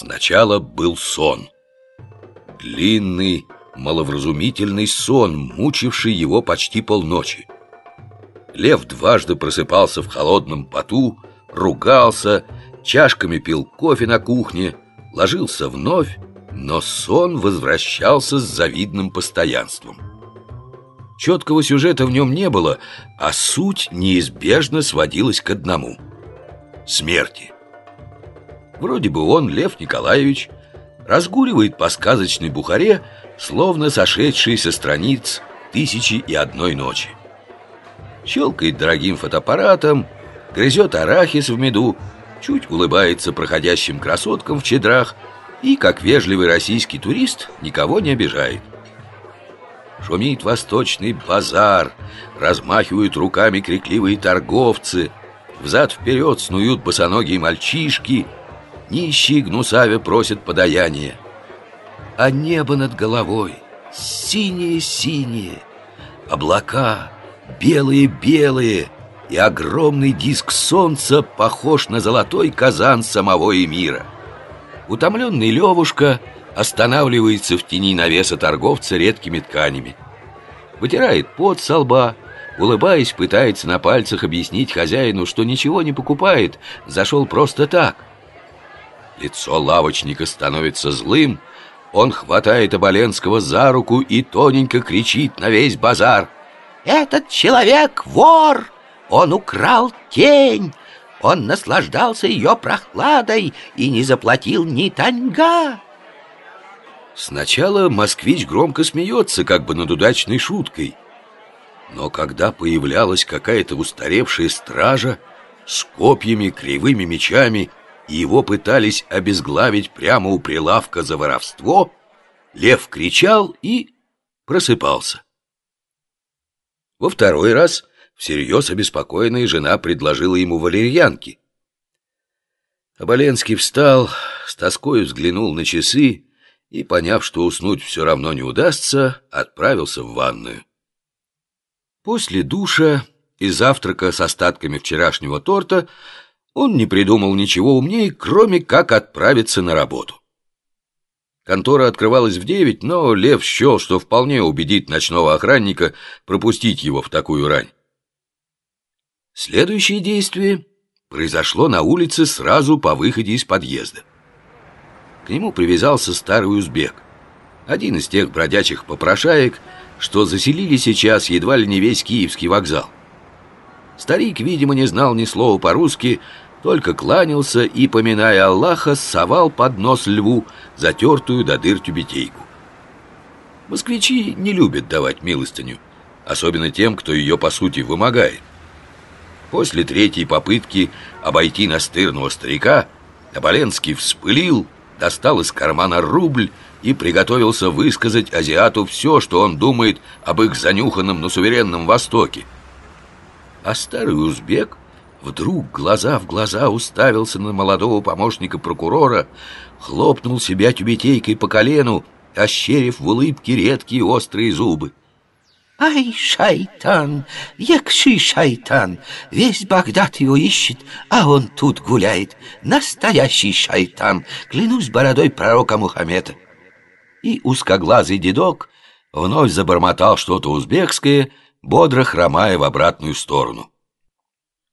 Сначала был сон. Длинный, маловразумительный сон, мучивший его почти полночи. Лев дважды просыпался в холодном поту, ругался, чашками пил кофе на кухне, ложился вновь, но сон возвращался с завидным постоянством. Четкого сюжета в нем не было, а суть неизбежно сводилась к одному — смерти. Вроде бы он, Лев Николаевич, разгуливает по сказочной Бухаре, словно сошедший со страниц «Тысячи и одной ночи». Щелкает дорогим фотоаппаратом, грызет арахис в меду, чуть улыбается проходящим красоткам в чедрах и, как вежливый российский турист, никого не обижает. Шумит восточный базар, размахивают руками крикливые торговцы, взад-вперед снуют босоногие мальчишки — Нищие гнусаве просят подаяние. А небо над головой синее-синее Облака белые-белые И огромный диск солнца похож на золотой казан самого Эмира. Утомленный Левушка останавливается в тени навеса торговца редкими тканями. Вытирает пот со лба Улыбаясь, пытается на пальцах объяснить хозяину, что ничего не покупает Зашел просто так – Лицо лавочника становится злым Он хватает Оболенского за руку и тоненько кричит на весь базар «Этот человек вор! Он украл тень! Он наслаждался ее прохладой и не заплатил ни таньга!» Сначала москвич громко смеется, как бы над удачной шуткой Но когда появлялась какая-то устаревшая стража С копьями, кривыми мечами его пытались обезглавить прямо у прилавка за воровство, лев кричал и просыпался. Во второй раз всерьез обеспокоенная жена предложила ему валерьянки. Оболенский встал, с тоской взглянул на часы и, поняв, что уснуть все равно не удастся, отправился в ванную. После душа и завтрака с остатками вчерашнего торта он не придумал ничего умнее, кроме как отправиться на работу. Контора открывалась в девять, но Лев счел, что вполне убедит ночного охранника пропустить его в такую рань. Следующее действие произошло на улице сразу по выходе из подъезда. К нему привязался старый узбек, один из тех бродячих попрошаек, что заселили сейчас едва ли не весь Киевский вокзал. Старик, видимо, не знал ни слова по-русски, только кланялся и, поминая Аллаха, совал под нос льву затертую до дыр тюбетейку. Москвичи не любят давать милостыню, особенно тем, кто ее, по сути, вымогает. После третьей попытки обойти настырного старика Оболенский вспылил, достал из кармана рубль и приготовился высказать азиату все, что он думает об их занюханном, но суверенном Востоке. А старый узбек вдруг глаза в глаза уставился на молодого помощника прокурора, хлопнул себя тюбетейкой по колену, ощерив в улыбке редкие острые зубы. «Ай, шайтан, якши шайтан, весь Багдад его ищет, а он тут гуляет. Настоящий шайтан, клянусь бородой пророка Мухаммеда». И узкоглазый дедок вновь забормотал что-то узбекское, бодро хромая в обратную сторону.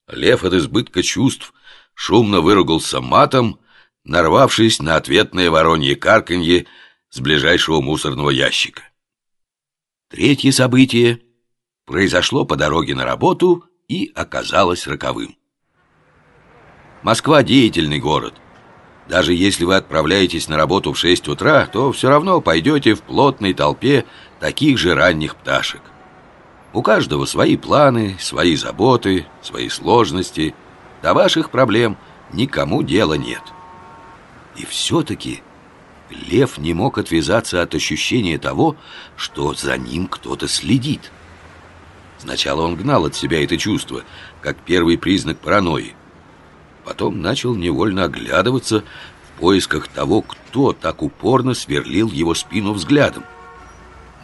Лев от избытка чувств шумно выругался матом, нарвавшись на ответное воронье карканье с ближайшего мусорного ящика. Третье событие произошло по дороге на работу и оказалось роковым. Москва – деятельный город. Даже если вы отправляетесь на работу в 6 утра, то все равно пойдете в плотной толпе таких же ранних пташек. У каждого свои планы, свои заботы, свои сложности. До ваших проблем никому дела нет. И все-таки Лев не мог отвязаться от ощущения того, что за ним кто-то следит. Сначала он гнал от себя это чувство, как первый признак паранойи. Потом начал невольно оглядываться в поисках того, кто так упорно сверлил его спину взглядом.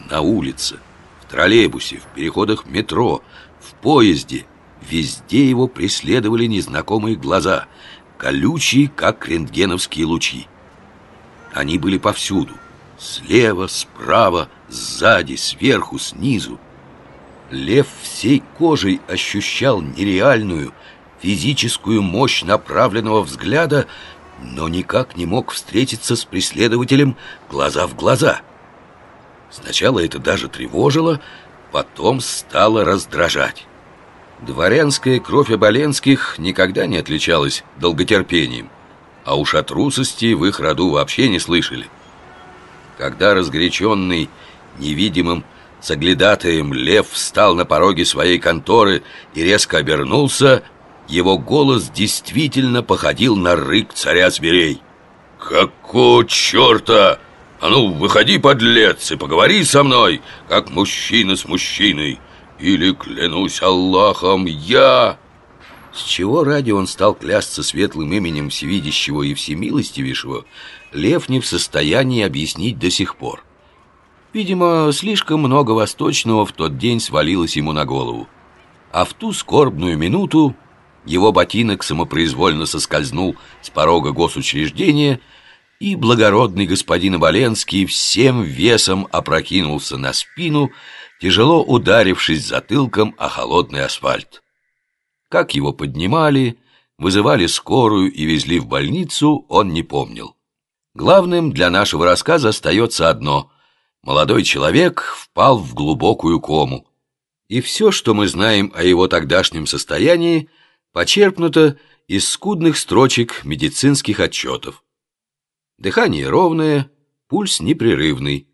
На улице – троллейбусе, в переходах метро, в поезде. Везде его преследовали незнакомые глаза, колючие, как рентгеновские лучи. Они были повсюду. Слева, справа, сзади, сверху, снизу. Лев всей кожей ощущал нереальную физическую мощь направленного взгляда, но никак не мог встретиться с преследователем глаза в глаза. Сначала это даже тревожило, потом стало раздражать. Дворянская кровь Оболенских никогда не отличалась долготерпением, а уж о трусости в их роду вообще не слышали. Когда разгоряченный невидимым соглядатаем лев встал на пороге своей конторы и резко обернулся, его голос действительно походил на рык царя зверей. «Какого черта? А ну, выходи, подлец, и поговори со мной, как мужчина с мужчиной!» Или, клянусь Аллахом, я... С чего ради он стал клясться светлым именем Всевидящего и Всемилостивейшего, Лев не в состоянии объяснить до сих пор. Видимо, слишком много восточного в тот день свалилось ему на голову. А в ту скорбную минуту его ботинок самопроизвольно соскользнул с порога госучреждения, и благородный господин Оболенский всем весом опрокинулся на спину, тяжело ударившись затылком о холодный асфальт. Как его поднимали, вызывали скорую и везли в больницу, он не помнил. Главным для нашего рассказа остается одно. Молодой человек впал в глубокую кому. И все, что мы знаем о его тогдашнем состоянии, почерпнуто из скудных строчек медицинских отчетов. Дыхание ровное, пульс непрерывный,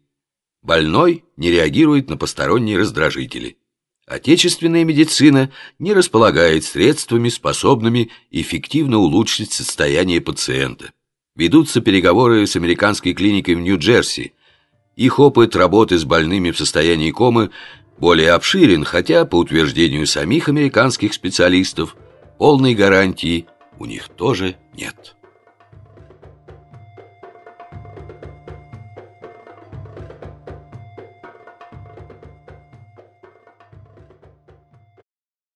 Больной не реагирует на посторонние раздражители. Отечественная медицина не располагает средствами, способными эффективно улучшить состояние пациента. Ведутся переговоры с американской клиникой в Нью-Джерси. Их опыт работы с больными в состоянии комы более обширен, хотя, по утверждению самих американских специалистов, полной гарантии у них тоже нет.